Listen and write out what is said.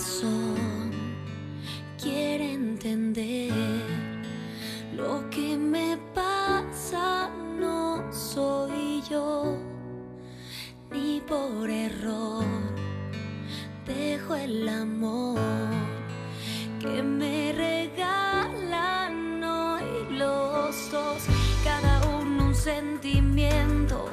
corazón quiere entender lo que me pasa, no soy yo, ni por error dejo el amor que me regalan hoy los dos, cada uno un sentimiento.